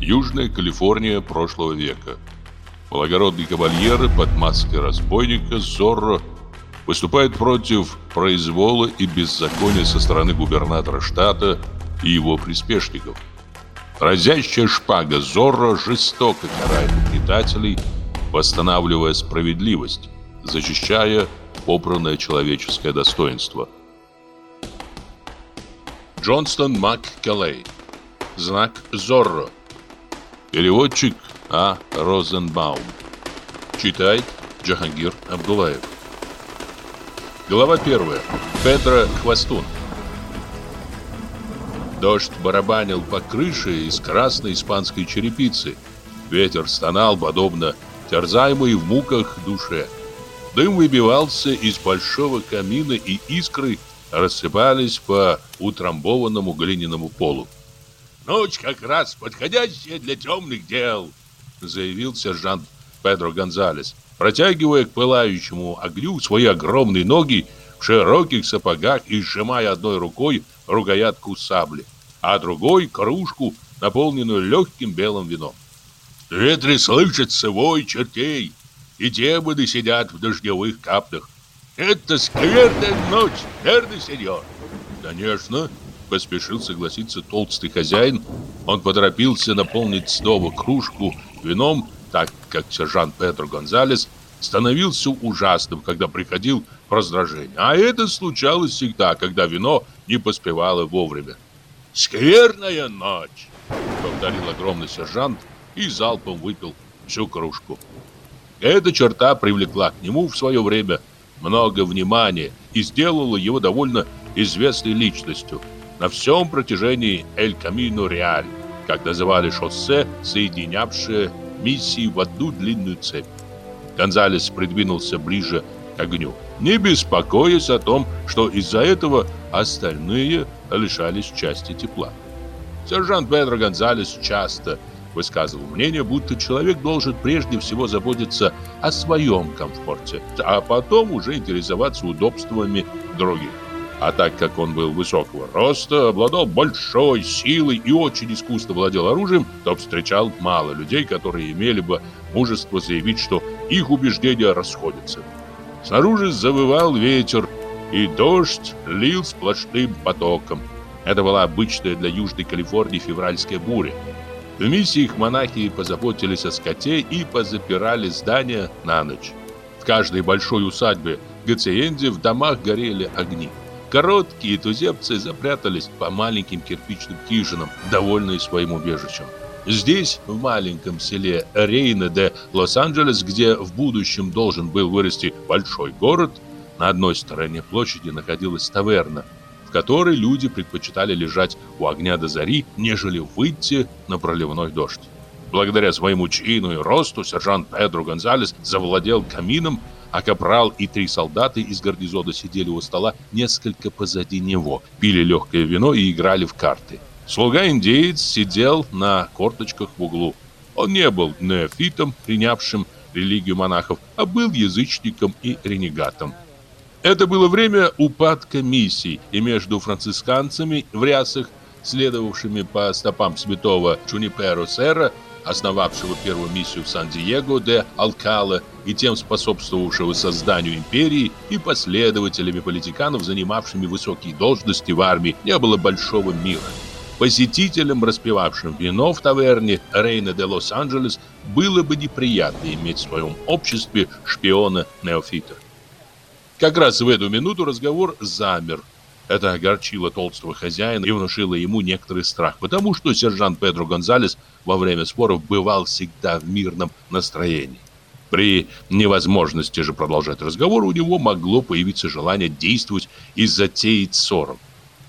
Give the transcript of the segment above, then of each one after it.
Южная Калифорния прошлого века. Благородные кавальеры под маской разбойника Зорро выступают против произвола и беззакония со стороны губернатора штата и его приспешников. Разящая шпага Зорро жестоко карает угнетателей, восстанавливая справедливость, защищая попранное человеческое достоинство. Джонстон МакКеллей. Знак Зорро. Переводчик А. Розенбаум. Читает Джахангир Абдулаев. Глава первая. Петра Хвостун. Дождь барабанил по крыше из красной испанской черепицы. Ветер стонал, подобно терзаемой в муках душе. Дым выбивался из большого камина, и искры рассыпались по утрамбованному глиняному полу. «Ночь как раз подходящая для темных дел», — заявил сержант Педро Гонзалес, протягивая к пылающему огню свои огромные ноги в широких сапогах и сжимая одной рукой рукоятку сабли, а другой — кружку, наполненную легким белым вином. В ветре слышится вой чертей, и демоны сидят в дождевых каплях. Это скверная ночь, верно, сеньор? Конечно, поспешил согласиться толстый хозяин. Он поторопился наполнить снова кружку вином, так как сержант Петро Гонзалес становился ужасным, когда приходил в раздражение. А это случалось всегда, когда вино не поспевало вовремя. «Скверная ночь!» — повторил огромный сержант и залпом выпил всю кружку. Эта черта привлекла к нему в свое время много внимания и сделала его довольно известной личностью на всем протяжении Эль Камино Реаль, как называли шоссе, соединявшее миссии в одну длинную цепь. Гонзалес придвинулся ближе к огню, не беспокоясь о том, что из-за этого остальные лишались части тепла. Сержант Педро Гонзалес часто высказывал мнение, будто человек должен прежде всего заботиться о своем комфорте, а потом уже интересоваться удобствами других. А так как он был высокого роста, обладал большой силой и очень искусно владел оружием, то встречал мало людей, которые имели бы мужество заявить, что их убеждения расходятся. Снаружи завывал ветер, и дождь лил сплошным потоком. Это была обычная для Южной Калифорнии февральская буря. В миссии их монахи позаботились о скоте и позапирали здания на ночь. В каждой большой усадьбе Гациенде в домах горели огни. Короткие туземцы запрятались по маленьким кирпичным хижинам, довольные своим убежищем. Здесь, в маленьком селе Рейна де Лос-Анджелес, где в будущем должен был вырасти большой город, на одной стороне площади находилась таверна, в которой люди предпочитали лежать у огня до зари, нежели выйти на проливной дождь. Благодаря своему чину и росту сержант Педро Гонзалес завладел камином, а капрал и три солдата из гарнизона сидели у стола несколько позади него, пили легкое вино и играли в карты. Слуга-индеец сидел на корточках в углу. Он не был неофитом, принявшим религию монахов, а был язычником и ренегатом. Это было время упадка миссий, и между францисканцами в рясах, следовавшими по стопам святого Чуниперо Серра, основавшего первую миссию в Сан-Диего де Алкала и тем способствовавшего созданию империи, и последователями политиканов, занимавшими высокие должности в армии, не было большого мира. Посетителям, распивавшим вино в таверне Рейна де Лос-Анджелес, было бы неприятно иметь в своем обществе шпиона-неофита. Как раз в эту минуту разговор замер. Это огорчило толстого хозяина и внушило ему некоторый страх, потому что сержант Педро Гонзалес во время споров бывал всегда в мирном настроении. При невозможности же продолжать разговор у него могло появиться желание действовать и затеять ссором.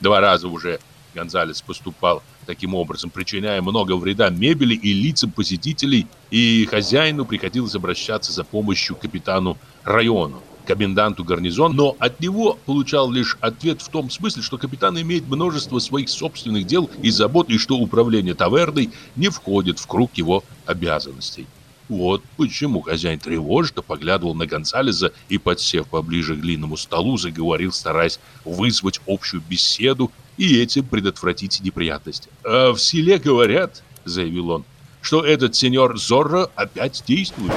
Два раза уже Гонзалес поступал таким образом, причиняя много вреда мебели и лицам посетителей, и хозяину приходилось обращаться за помощью к капитану району коменданту гарнизон, но от него получал лишь ответ в том смысле, что капитан имеет множество своих собственных дел и забот, и что управление таверной не входит в круг его обязанностей. Вот почему хозяин тревожно поглядывал на Гонсалеса и, подсев поближе к длинному столу, заговорил, стараясь вызвать общую беседу и этим предотвратить неприятности. «А в селе говорят, — заявил он, что этот сеньор Зорро опять действует.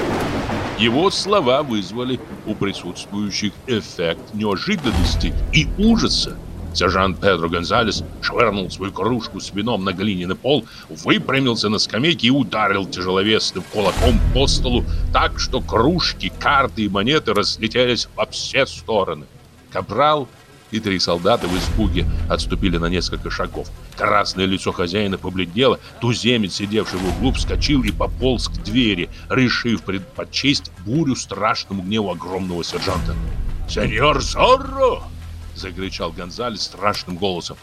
Его слова вызвали у присутствующих эффект неожиданности и ужаса. Сержант Педро Гонзалес швырнул свою кружку с вином на глиняный пол, выпрямился на скамейке и ударил тяжеловесным кулаком по столу так, что кружки, карты и монеты разлетелись во все стороны. Капрал и три солдата в испуге отступили на несколько шагов. Красное лицо хозяина побледнело, туземец, сидевший в углу, вскочил и пополз к двери, решив предпочесть бурю страшному гневу огромного сержанта. «Сеньор Зорро!» — закричал Гонзалес страшным голосом.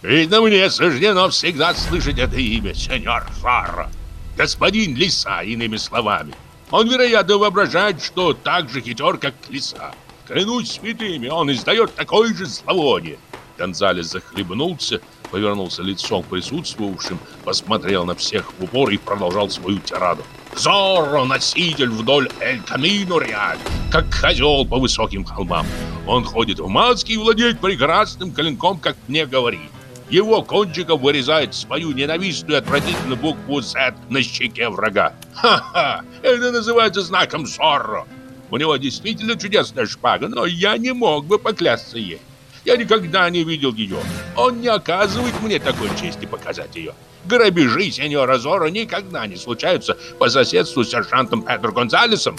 «Видно, мне суждено всегда слышать это имя, сеньор Зорро! Господин Лиса, иными словами. Он, вероятно, воображает, что так же хитер, как Лиса. Клянусь святыми, он издает такое же зловоние. Гонзалес захлебнулся, повернулся лицом к присутствовавшим, посмотрел на всех в упор и продолжал свою тираду. Зорро, носитель вдоль Эль-Камино Реаль, как козел по высоким холмам. Он ходит в маске и владеет прекрасным клинком, как мне говорит. Его кончиком вырезает свою ненавистную отвратительную букву Z на щеке врага. Ха-ха! Это называется знаком Зорро. У него действительно чудесная шпага, но я не мог бы поклясться ей. Я никогда не видел ее. Он не оказывает мне такой чести показать ее. Грабежи сеньора Зоро никогда не случаются по соседству с сержантом Педро Гонзалесом.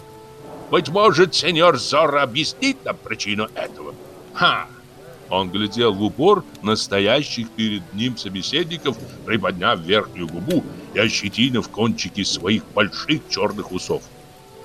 Быть может, сеньор Зоро объяснит нам причину этого. Ха! Он глядел в упор настоящих перед ним собеседников, приподняв верхнюю губу и ощетинив кончики своих больших черных усов.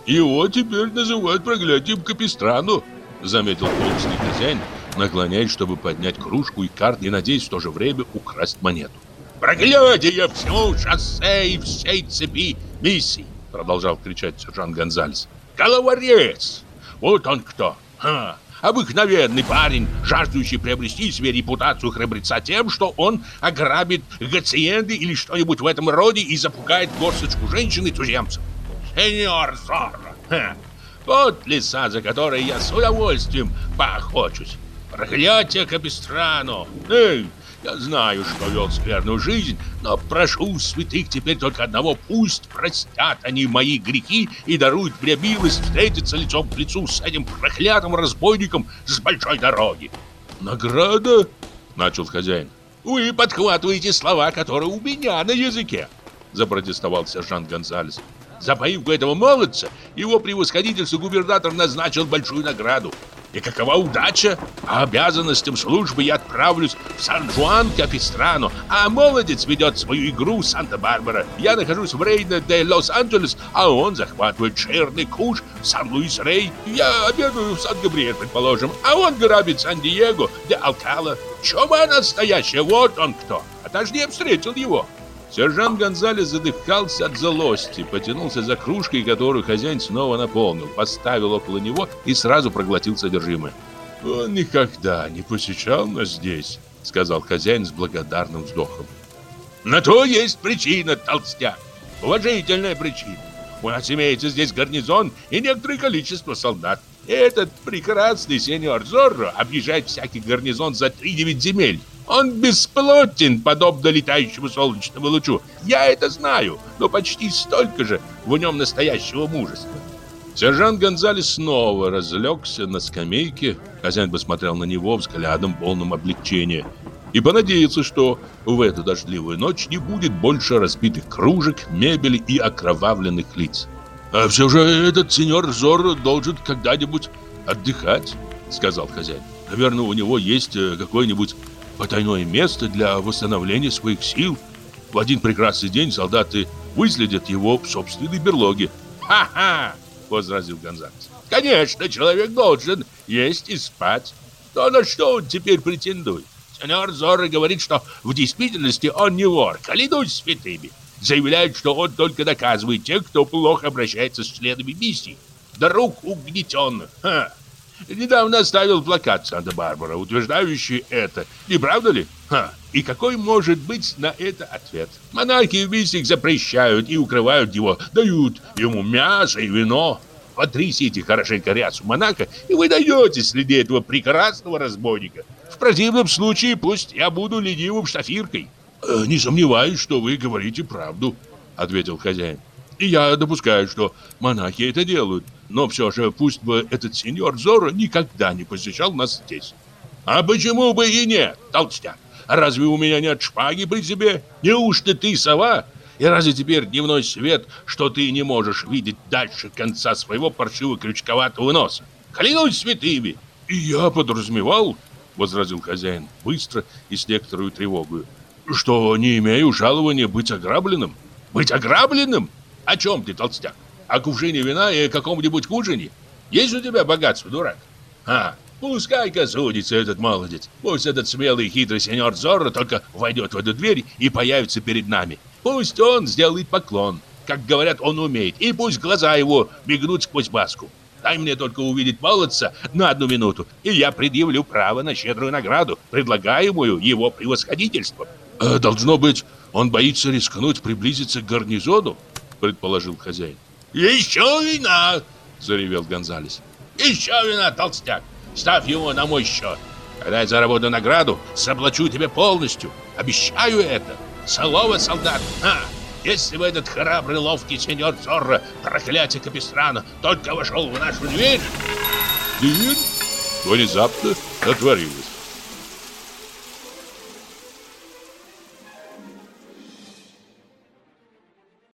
Его теперь называют проглядием Капистрану, заметил толстый хозяин, наклоняясь, чтобы поднять кружку и карты и надеясь в то же время украсть монету. «Проглядие всему шоссе и всей цепи миссий!» Продолжал кричать сержант Гонзалес. «Головорез! Вот он кто! Ха! Обыкновенный парень, жаждущий приобрести себе репутацию храбреца тем, что он ограбит гациенды или что-нибудь в этом роде и запугает горсточку женщин и туземцев сеньор Зорро. Вот леса, за которые я с удовольствием поохочусь. Проклятие Капистрану. Эй, я знаю, что вел скверную жизнь, но прошу святых теперь только одного. Пусть простят они мои грехи и даруют мне милость встретиться лицом к лицу с этим проклятым разбойником с большой дороги. Награда? Начал хозяин. Вы подхватываете слова, которые у меня на языке. Запротестовал сержант Гонзалес. За поимку этого молодца его превосходительство губернатор назначил большую награду. И какова удача? По обязанностям службы я отправлюсь в Сан-Жуан Капистрано, а молодец ведет свою игру в Санта-Барбара. Я нахожусь в Рейна де Лос-Анджелес, а он захватывает жирный куш в Сан-Луис-Рей. Я обедаю в Сан-Габриэль, предположим, а он грабит Сан-Диего де Алкала. Чума настоящая, вот он кто. Отожди, встретил его. Сержант Гонзалес задыхался от злости, потянулся за кружкой, которую хозяин снова наполнил, поставил около него и сразу проглотил содержимое. «Он никогда не посещал нас здесь», — сказал хозяин с благодарным вздохом. «На то есть причина, толстяк, уважительная причина. У нас имеется здесь гарнизон и некоторое количество солдат. Этот прекрасный сеньор Зорро объезжает всякий гарнизон за три-девять земель. Он бесплотен, подобно летающему солнечному лучу. Я это знаю, но почти столько же в нем настоящего мужества. Сержант Гонзалес снова разлегся на скамейке. Хозяин посмотрел на него взглядом полным облегчения и понадеялся, что в эту дождливую ночь не будет больше разбитых кружек, мебели и окровавленных лиц. «А все же этот сеньор Зор должен когда-нибудь отдыхать», — сказал хозяин. «Наверное, у него есть э, какой-нибудь потайное место для восстановления своих сил. В один прекрасный день солдаты выследят его в собственной берлоге. «Ха-ха!» — возразил Гонзалес. «Конечно, человек должен есть и спать. Но на что он теперь претендует? Сеньор Зорро говорит, что в действительности он не вор, клянусь святыми. Заявляет, что он только наказывает тех, кто плохо обращается с членами миссии. Друг угнетенных. Ха! Недавно оставил плакат Санта-Барбара, утверждающий это. Не правда ли? Ха. И какой может быть на это ответ? Монархи в миссиях запрещают и укрывают его, дают ему мясо и вино. Потрясите хорошенько рясу монаха, и вы даете следы этого прекрасного разбойника. В противном случае пусть я буду ленивым штафиркой. Э, не сомневаюсь, что вы говорите правду, ответил хозяин. И я допускаю, что монахи это делают, но все же пусть бы этот сеньор Зоро никогда не посещал нас здесь. А почему бы и нет, толстяк? Разве у меня нет шпаги при себе? Неужто ты сова? И разве теперь дневной свет, что ты не можешь видеть дальше конца своего паршиво-крючковатого носа? Клянусь святыми! И я подразумевал, возразил хозяин, быстро и с некоторой тревогой, что не имею жалования быть ограбленным. Быть ограбленным? О чем ты, толстяк? О кувшине вина и каком-нибудь ужине? Есть у тебя богатство, дурак? А, пускай-ка судится этот молодец. Пусть этот смелый хитрый сеньор Зорро только войдет в эту дверь и появится перед нами. Пусть он сделает поклон. Как говорят, он умеет. И пусть глаза его бегнут сквозь маску. Дай мне только увидеть молодца на одну минуту, и я предъявлю право на щедрую награду, предлагаемую его превосходительством. Э, должно быть, он боится рискнуть приблизиться к гарнизону, предположил хозяин. Еще вина, заревел Гонзалес. Еще вина, толстяк. Ставь его на мой счет. Когда я заработаю награду, соблачу тебе полностью. Обещаю это. Слово, солдат. А, если бы этот храбрый, ловкий сеньор Зорро, проклятие Капистрана, только вошел в нашу дверь... Дверь внезапно отворилась.